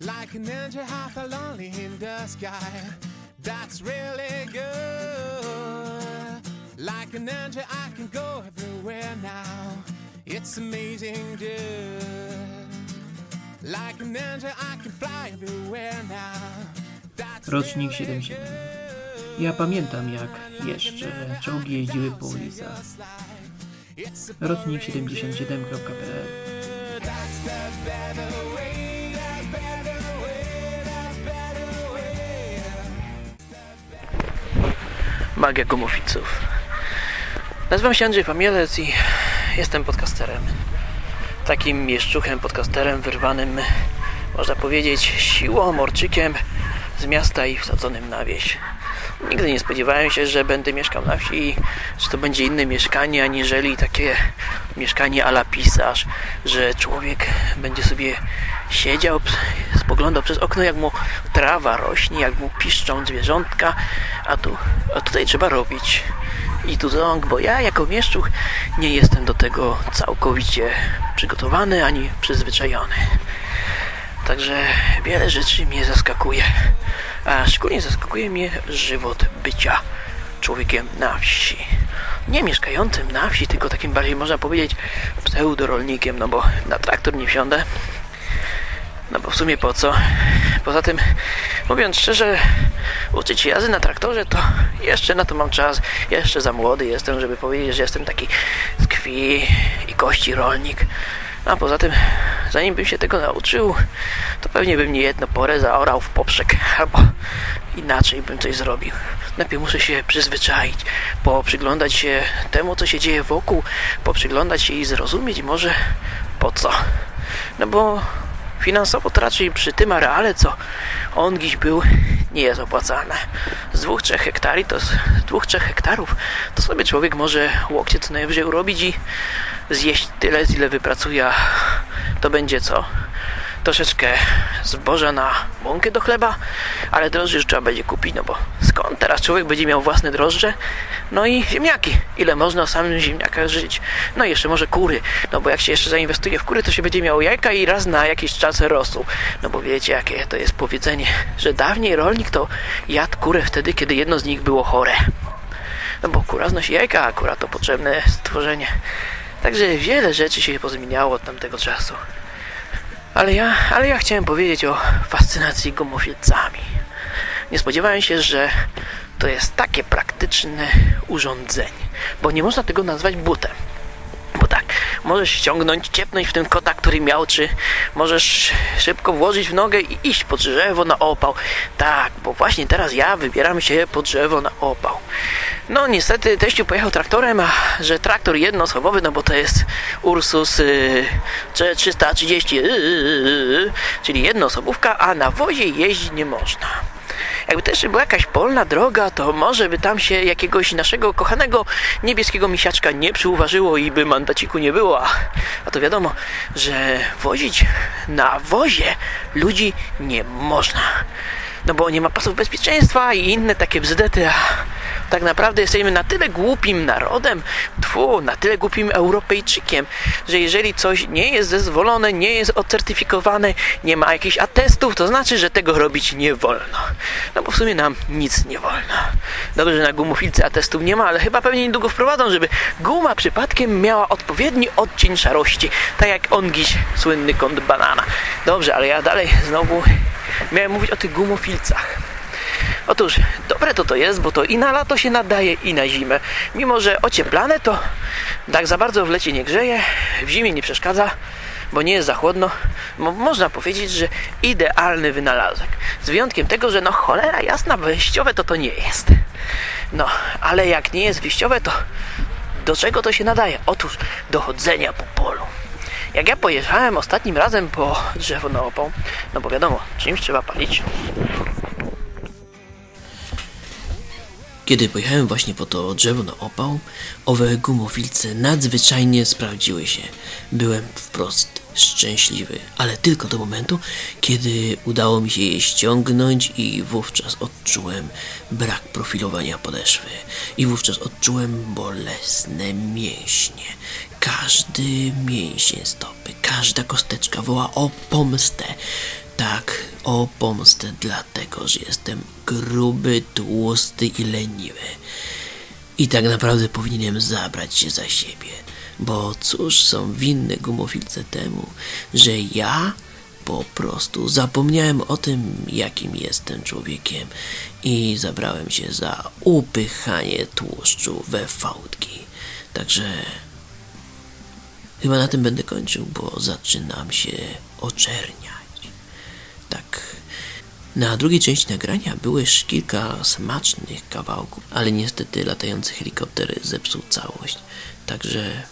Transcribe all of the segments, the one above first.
Like a ninja half lonely in the sky. That's really good. Like a ninja, I can go everywhere now. It's amazing, dude. Like a ninja, I can fly everywhere now. That's Rocznik really 77. good. Ja pamiętam jak jeszcze czołgi jeździły po ulicach. Rocznik 77.pl Magia gumoficów. Nazywam się Andrzej Pamielec i jestem podcasterem. Takim mieszczuchem podcasterem wyrwanym, można powiedzieć, siłą, morczykiem z miasta i wsadzonym na wieś. Nigdy nie spodziewałem się, że będę mieszkał na wsi i że to będzie inne mieszkanie, aniżeli takie mieszkanie ala pisarz, że człowiek będzie sobie siedział, spoglądał przez okno, jak mu trawa rośnie, jak mu piszczą zwierzątka, a tu, a tutaj trzeba robić i tu ząg, bo ja jako mieszczuch nie jestem do tego całkowicie przygotowany ani przyzwyczajony. Także wiele rzeczy mnie zaskakuje. A szczególnie zaskakuje mnie żywot bycia człowiekiem na wsi. Nie mieszkającym na wsi, tylko takim bardziej można powiedzieć pseudorolnikiem, no bo na traktor nie wsiądę. No bo w sumie po co? Poza tym, mówiąc szczerze, uczyć się jazdy na traktorze to jeszcze na to mam czas. Jeszcze za młody jestem, żeby powiedzieć, że jestem taki z krwi i kości rolnik. A poza tym, zanim bym się tego nauczył, to pewnie bym nie jedno porę zaorał w poprzek, albo inaczej bym coś zrobił. Najpierw muszę się przyzwyczaić, poprzyglądać się temu, co się dzieje wokół, poprzyglądać się i zrozumieć może po co. No bo finansowo to raczej przy tym areale, co on dziś był, nie jest opłacalne. Z dwóch, trzech hektari, to z dwóch, trzech hektarów, to sobie człowiek może łokcie co najwyżej urobić i zjeść tyle, ile wypracuje. To będzie co? Troszeczkę zboża na mąkę do chleba, ale drożdży już trzeba będzie kupić, no bo skąd teraz człowiek będzie miał własne drożdże? No i ziemniaki. Ile można o samym ziemniakach żyć? No i jeszcze może kury, no bo jak się jeszcze zainwestuje w kury, to się będzie miało jajka i raz na jakiś czas rosół. No bo wiecie, jakie to jest powiedzenie, że dawniej rolnik to jadł kurę wtedy, kiedy jedno z nich było chore. No bo kura znosi jajka, a kura to potrzebne stworzenie. Także wiele rzeczy się pozmieniało od tamtego czasu. Ale ja, ale ja chciałem powiedzieć o fascynacji gumofilcami. Nie spodziewałem się, że to jest takie praktyczne urządzenie, bo nie można tego nazwać butem. Tak, możesz ściągnąć, ciepnąć w tym kota, który miał, czy możesz szybko włożyć w nogę i iść pod drzewo na opał. Tak, bo właśnie teraz ja wybieram się pod drzewo na opał. No niestety teściu pojechał traktorem, a że traktor jednoosobowy, no bo to jest Ursus yy, 330, yy, czyli jednoosobówka, a na wozie jeździć nie można. Jakby też była jakaś polna droga, to może by tam się jakiegoś naszego kochanego niebieskiego misiaczka nie przyuważyło i by mandaciku nie było. A, to wiadomo, że wozić na wozie ludzi nie można. No bo nie ma pasów bezpieczeństwa i inne takie bzdety, a tak naprawdę jesteśmy na tyle głupim narodem, tfu, na tyle głupim Europejczykiem, że jeżeli coś nie jest zezwolone, nie jest ocertyfikowane, nie ma jakichś atestów, to znaczy, że tego robić nie wolno. No bo w sumie nam nic nie wolno. Dobrze, że na gumofilce atestów nie ma, ale chyba pewnie niedługo wprowadzą, żeby guma przypadkiem miała odpowiedni odcień szarości, tak jak ongiś słynny kąt banana. Dobrze, ale ja dalej znowu miałem mówić o tych gumofilcach. Otóż dobre to to jest, bo to i na lato się nadaje, i na zimę. Mimo, że ocieplane to tak za bardzo w lecie nie grzeje, w zimie nie przeszkadza, bo nie jest za chłodno. Mo można powiedzieć, że idealny wynalazek. Z wyjątkiem tego, że no cholera jasna, wyjściowe to to nie jest. No, ale jak nie jest wyjściowe, to do czego to się nadaje? Otóż do chodzenia po polu. Jak ja pojechałem ostatnim razem po drzewo na opał, no bo wiadomo, czymś trzeba palić. Kiedy pojechałem właśnie po to drzewo na opał, owe gumofilce nadzwyczajnie sprawdziły się. Byłem wprost szczęśliwy, ale tylko do momentu, kiedy udało mi się je ściągnąć i wówczas odczułem brak profilowania podeszwy. I wówczas odczułem bolesne mięśnie. Każdy mięsień stopy, każda kosteczka woła o pomstę. Tak, o pomstę dlatego, że jestem gruby, tłusty i leniwy. I tak naprawdę powinienem zabrać się za siebie. Bo cóż są winne gumofilce temu, że ja po prostu zapomniałem o tym, jakim jestem człowiekiem i zabrałem się za upychanie tłuszczu we fałdki. Także chyba na tym będę kończył, bo zaczynam się oczerniać. Na drugiej części nagrania było już kilka smacznych kawałków, ale niestety latający helikopter zepsuł całość. Także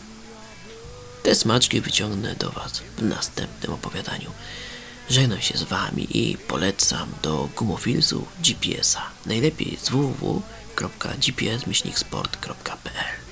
te smaczki wyciągnę do Was w następnym opowiadaniu. Żegnam się z Wami i polecam do gumofilzu GPS-a. Najlepiej z www.gps-sport.pl